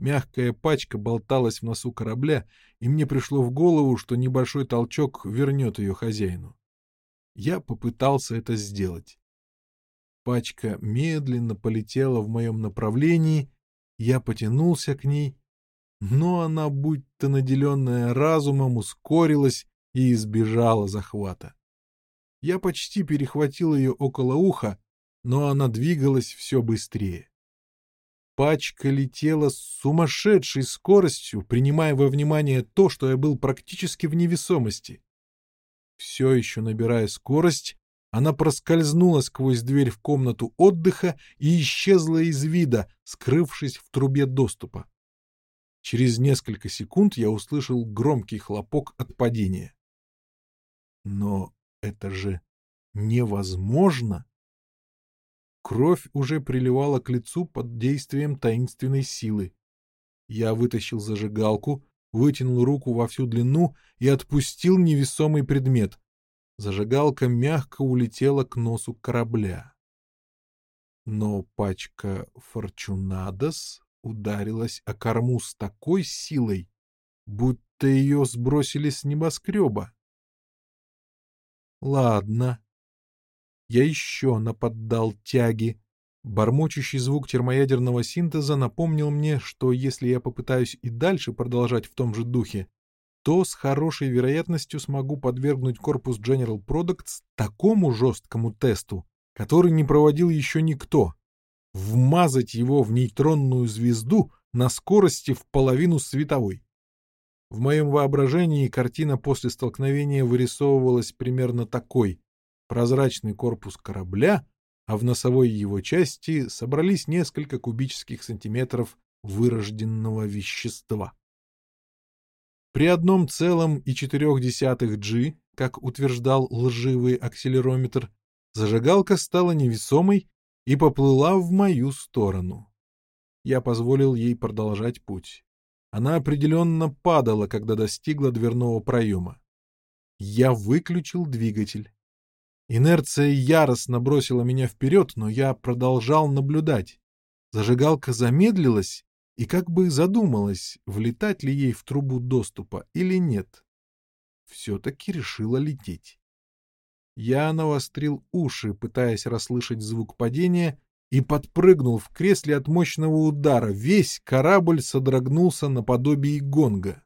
Мягкая пачка болталась в носу корабля, и мне пришло в голову, что небольшой толчок вернет ее хозяину. Я попытался это сделать. Пачка медленно полетела в моем направлении, я потянулся к ней, но она, будь-то наделенная разумом, ускорилась и избежала захвата. Я почти перехватил ее около уха, но она двигалась все быстрее. Пачка летела с сумасшедшей скоростью, принимая во внимание то, что я был практически в невесомости. Все еще набирая скорость, она проскользнула сквозь дверь в комнату отдыха и исчезла из вида, скрывшись в трубе доступа. Через несколько секунд я услышал громкий хлопок от падения. Но это же невозможно! Кровь уже приливала к лицу под действием таинственной силы. Я вытащил зажигалку, вытянул руку во всю длину и отпустил невесомый предмет. Зажигалка мягко улетела к носу корабля. Но пачка «Форчунадос» ударилась о корму с такой силой, будто ее сбросили с небоскреба. Ладно. Я еще наподдал тяги. Бормочущий звук термоядерного синтеза напомнил мне, что если я попытаюсь и дальше продолжать в том же духе, то с хорошей вероятностью смогу подвергнуть корпус General Products такому жесткому тесту, который не проводил еще никто. Вмазать его в нейтронную звезду на скорости в половину световой. В моем воображении картина после столкновения вырисовывалась примерно такой. Прозрачный корпус корабля, а в носовой его части собрались несколько кубических сантиметров вырожденного вещества. При одном целом и четырех десятых G, как утверждал лживый акселерометр, зажигалка стала невесомой и поплыла в мою сторону. Я позволил ей продолжать путь. Она определенно падала, когда достигла дверного проема. Я выключил двигатель. Инерция яростно бросила меня вперед, но я продолжал наблюдать. Зажигалка замедлилась и как бы задумалась, влетать ли ей в трубу доступа или нет. Все-таки решила лететь. Я навострил уши, пытаясь расслышать звук падения, и подпрыгнул в кресле от мощного удара. Весь корабль содрогнулся наподобие гонга.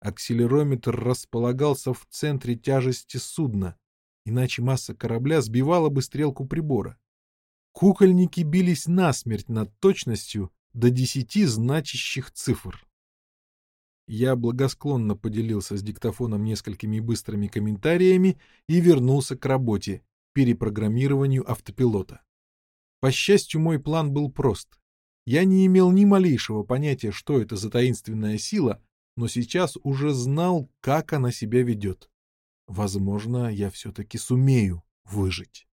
Акселерометр располагался в центре тяжести судна, иначе масса корабля сбивала бы стрелку прибора. Кукольники бились насмерть над точностью до десяти значащих цифр. Я благосклонно поделился с диктофоном несколькими быстрыми комментариями и вернулся к работе, перепрограммированию автопилота. По счастью, мой план был прост. Я не имел ни малейшего понятия, что это за таинственная сила, но сейчас уже знал, как она себя ведет. Возможно, я все-таки сумею выжить.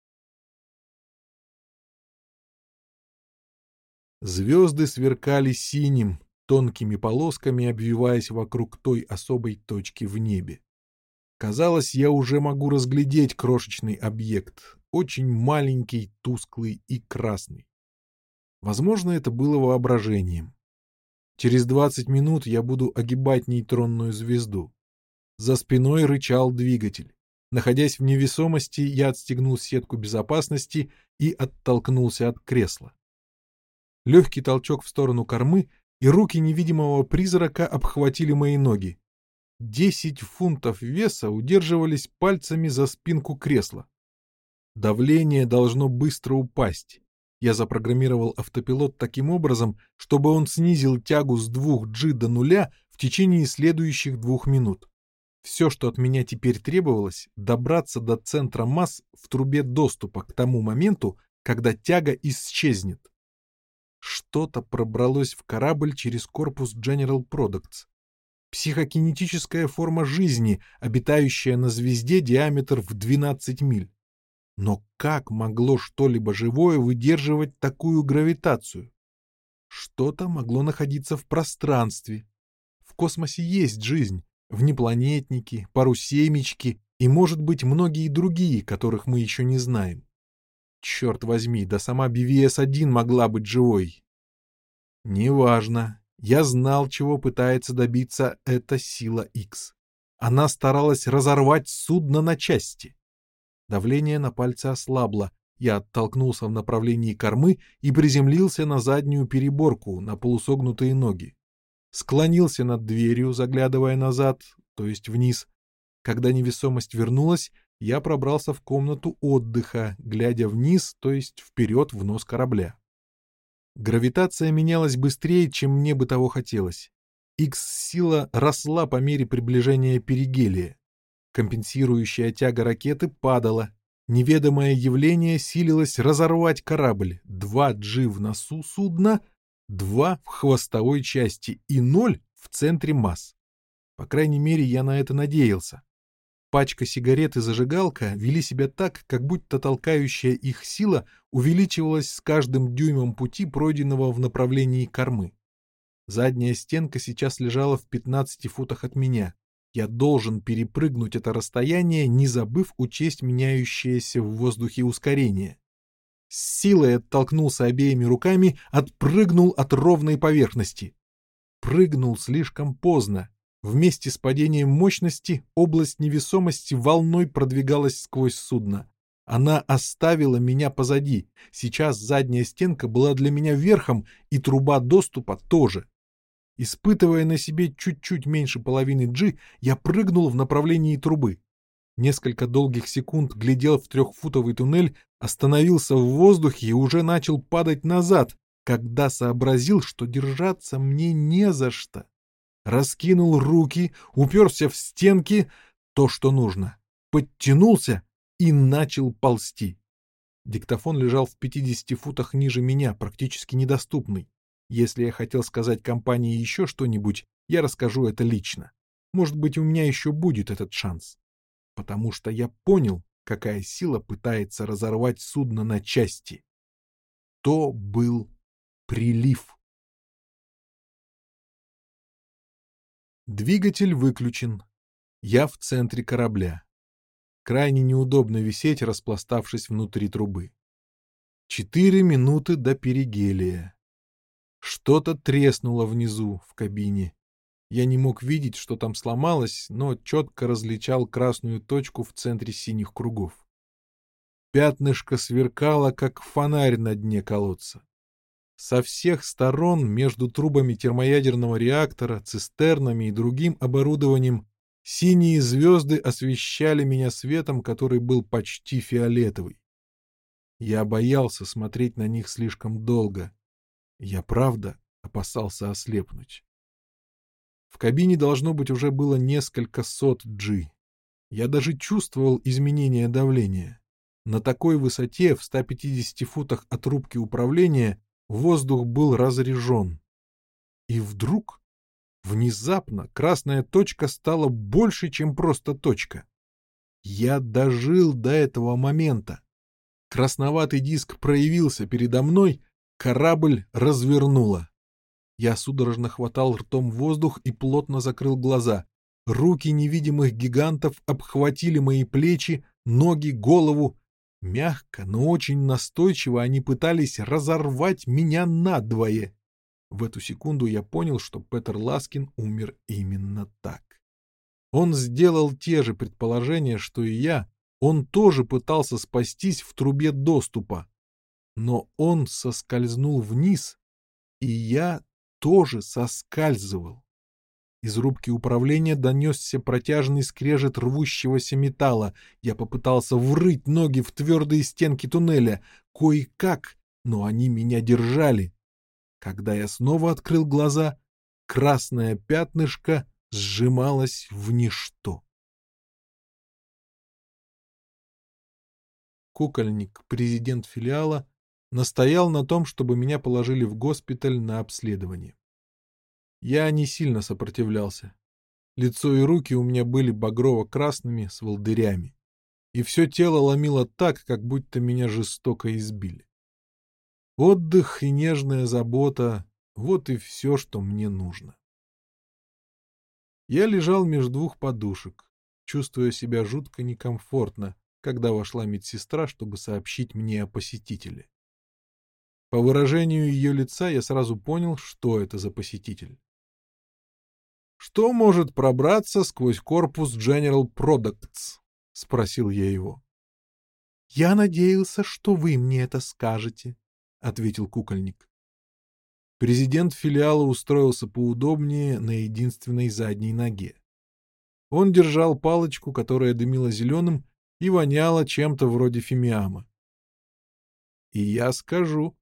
Звезды сверкали синим, тонкими полосками обвиваясь вокруг той особой точки в небе. Казалось, я уже могу разглядеть крошечный объект, очень маленький, тусклый и красный. Возможно, это было воображением. Через 20 минут я буду огибать нейтронную звезду. За спиной рычал двигатель. Находясь в невесомости, я отстегнул сетку безопасности и оттолкнулся от кресла. Легкий толчок в сторону кормы, и руки невидимого призрака обхватили мои ноги. Десять фунтов веса удерживались пальцами за спинку кресла. Давление должно быстро упасть. Я запрограммировал автопилот таким образом, чтобы он снизил тягу с 2G до нуля в течение следующих двух минут. Все, что от меня теперь требовалось, добраться до центра масс в трубе доступа к тому моменту, когда тяга исчезнет. Что-то пробралось в корабль через корпус General Products. Психокинетическая форма жизни, обитающая на звезде диаметр в 12 миль. Но как могло что-либо живое выдерживать такую гравитацию? Что-то могло находиться в пространстве. В космосе есть жизнь, внепланетники, парусемечки и, может быть, многие другие, которых мы еще не знаем. Черт возьми, да сама BVS-1 могла быть живой. Неважно. Я знал, чего пытается добиться эта сила X. Она старалась разорвать судно на части. Давление на пальцы ослабло. Я оттолкнулся в направлении кормы и приземлился на заднюю переборку, на полусогнутые ноги. Склонился над дверью, заглядывая назад, то есть вниз. Когда невесомость вернулась, я пробрался в комнату отдыха, глядя вниз, то есть вперед в нос корабля. Гравитация менялась быстрее, чем мне бы того хотелось. Х-сила росла по мере приближения перигелия. Компенсирующая тяга ракеты падала. Неведомое явление силилось разорвать корабль. Два G в носу судна, два в хвостовой части и ноль в центре масс. По крайней мере, я на это надеялся. Пачка сигарет и зажигалка вели себя так, как будто толкающая их сила увеличивалась с каждым дюймом пути, пройденного в направлении кормы. Задняя стенка сейчас лежала в 15 футах от меня. Я должен перепрыгнуть это расстояние, не забыв учесть меняющееся в воздухе ускорение. С силой оттолкнулся обеими руками, отпрыгнул от ровной поверхности. Прыгнул слишком поздно. Вместе с падением мощности область невесомости волной продвигалась сквозь судно. Она оставила меня позади. Сейчас задняя стенка была для меня верхом, и труба доступа тоже. Испытывая на себе чуть-чуть меньше половины G, я прыгнул в направлении трубы. Несколько долгих секунд глядел в трехфутовый туннель, остановился в воздухе и уже начал падать назад, когда сообразил, что держаться мне не за что. Раскинул руки, уперся в стенки, то, что нужно, подтянулся и начал ползти. Диктофон лежал в 50 футах ниже меня, практически недоступный. Если я хотел сказать компании еще что-нибудь, я расскажу это лично. Может быть, у меня еще будет этот шанс. Потому что я понял, какая сила пытается разорвать судно на части. То был прилив. Двигатель выключен. Я в центре корабля. Крайне неудобно висеть, распластавшись внутри трубы. Четыре минуты до перигелия. Что-то треснуло внизу, в кабине. Я не мог видеть, что там сломалось, но четко различал красную точку в центре синих кругов. Пятнышко сверкало, как фонарь на дне колодца. Со всех сторон между трубами термоядерного реактора, цистернами и другим оборудованием синие звезды освещали меня светом, который был почти фиолетовый. Я боялся смотреть на них слишком долго. Я правда опасался ослепнуть. В кабине должно быть уже было несколько сот G. Я даже чувствовал изменение давления. На такой высоте, в 150 футах от рубки управления, воздух был разрежен. И вдруг, внезапно, красная точка стала больше, чем просто точка. Я дожил до этого момента. Красноватый диск проявился передо мной, Корабль развернуло. Я судорожно хватал ртом воздух и плотно закрыл глаза. Руки невидимых гигантов обхватили мои плечи, ноги, голову. Мягко, но очень настойчиво они пытались разорвать меня надвое. В эту секунду я понял, что Петер Ласкин умер именно так. Он сделал те же предположения, что и я. Он тоже пытался спастись в трубе доступа но он соскользнул вниз, и я тоже соскальзывал. Из рубки управления донесся протяжный скрежет рвущегося металла. Я попытался врыть ноги в твердые стенки туннеля. Кое-как, но они меня держали. Когда я снова открыл глаза, красное пятнышко сжималось в ничто. Кукольник, президент филиала, настоял на том, чтобы меня положили в госпиталь на обследование. Я не сильно сопротивлялся. Лицо и руки у меня были багрово-красными с волдырями. И все тело ломило так, как будто меня жестоко избили. Отдых и нежная забота — вот и все, что мне нужно. Я лежал между двух подушек, чувствуя себя жутко некомфортно, когда вошла медсестра, чтобы сообщить мне о посетителе. По выражению ее лица я сразу понял, что это за посетитель. «Что может пробраться сквозь корпус General Products?» — спросил я его. «Я надеялся, что вы мне это скажете», — ответил кукольник. Президент филиала устроился поудобнее на единственной задней ноге. Он держал палочку, которая дымила зеленым и воняла чем-то вроде фимиама. «И я скажу»,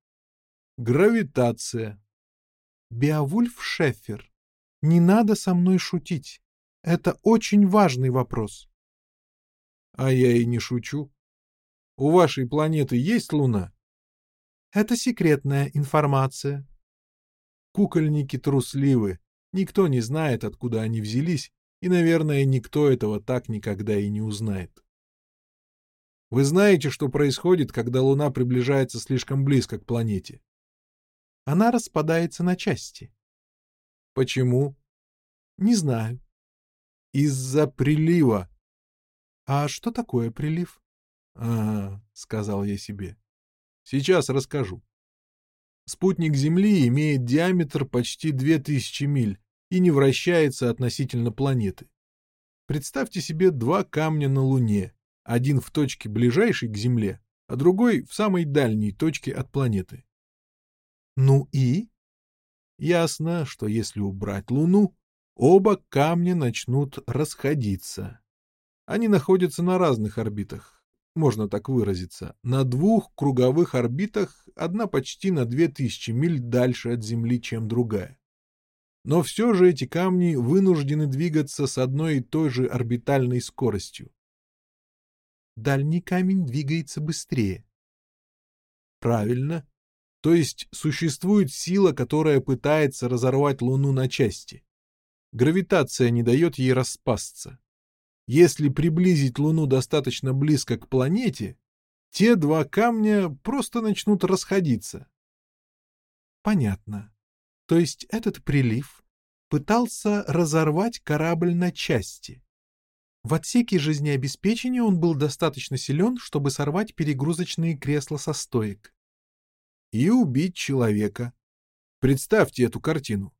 Гравитация. Беовульф Шеффер, не надо со мной шутить. Это очень важный вопрос. А я и не шучу. У вашей планеты есть Луна? Это секретная информация. Кукольники трусливы. Никто не знает, откуда они взялись, и, наверное, никто этого так никогда и не узнает. Вы знаете, что происходит, когда Луна приближается слишком близко к планете? Она распадается на части. Почему? Не знаю. Из-за прилива. А что такое прилив? Ага, сказал я себе. Сейчас расскажу. Спутник Земли имеет диаметр почти 2000 миль и не вращается относительно планеты. Представьте себе два камня на Луне, один в точке ближайшей к Земле, а другой в самой дальней точке от планеты. Ну и? Ясно, что если убрать Луну, оба камня начнут расходиться. Они находятся на разных орбитах, можно так выразиться, на двух круговых орбитах, одна почти на 2000 миль дальше от Земли, чем другая. Но все же эти камни вынуждены двигаться с одной и той же орбитальной скоростью. Дальний камень двигается быстрее. Правильно. То есть существует сила, которая пытается разорвать Луну на части. Гравитация не дает ей распасться. Если приблизить Луну достаточно близко к планете, те два камня просто начнут расходиться. Понятно. То есть этот прилив пытался разорвать корабль на части. В отсеке жизнеобеспечения он был достаточно силен, чтобы сорвать перегрузочные кресла со стоек. И убить человека. Представьте эту картину.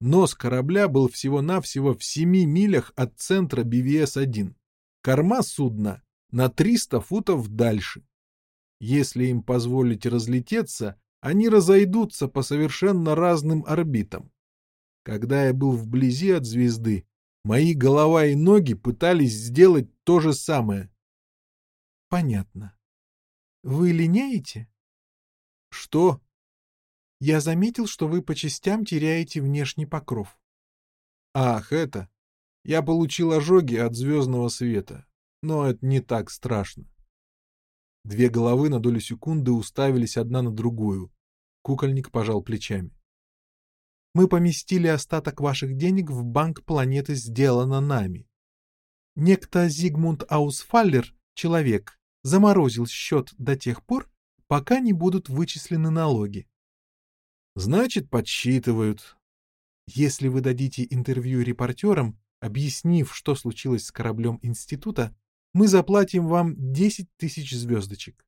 Нос корабля был всего-навсего в 7 милях от центра BVS-1. Корма судна на 300 футов дальше. Если им позволить разлететься, они разойдутся по совершенно разным орбитам. Когда я был вблизи от звезды, мои голова и ноги пытались сделать то же самое. Понятно. Вы линяете? Что? Я заметил, что вы по частям теряете внешний покров. Ах, это. Я получил ожоги от звездного света. Но это не так страшно. Две головы на долю секунды уставились одна на другую. Кукольник пожал плечами. Мы поместили остаток ваших денег в банк планеты «Сделано нами». Некто Зигмунд Аусфаллер, человек, заморозил счет до тех пор, пока не будут вычислены налоги. Значит, подсчитывают. Если вы дадите интервью репортерам, объяснив, что случилось с кораблем института, мы заплатим вам 10 тысяч звездочек.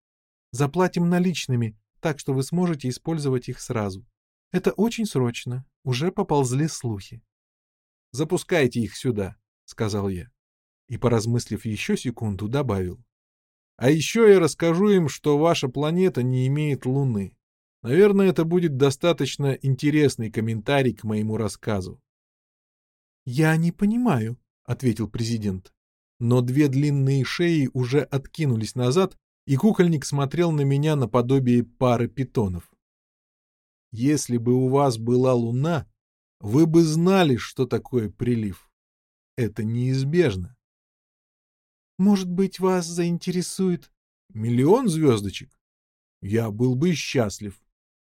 Заплатим наличными, так что вы сможете использовать их сразу. Это очень срочно. Уже поползли слухи. «Запускайте их сюда», — сказал я. И, поразмыслив еще секунду, добавил. «А еще я расскажу им, что ваша планета не имеет Луны. Наверное, это будет достаточно интересный комментарий к моему рассказу. «Я не понимаю», — ответил президент. Но две длинные шеи уже откинулись назад, и кукольник смотрел на меня наподобие пары питонов. «Если бы у вас была луна, вы бы знали, что такое прилив. Это неизбежно». «Может быть, вас заинтересует...» «Миллион звездочек? Я был бы счастлив.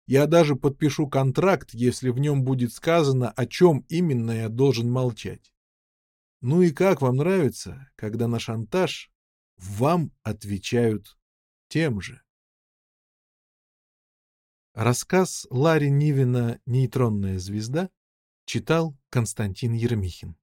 Я даже подпишу контракт, если в нем будет сказано, о чем именно я должен молчать. Ну и как вам нравится, когда на шантаж вам отвечают тем же? Рассказ Ларри Нивина «Нейтронная звезда» читал Константин Ермихин.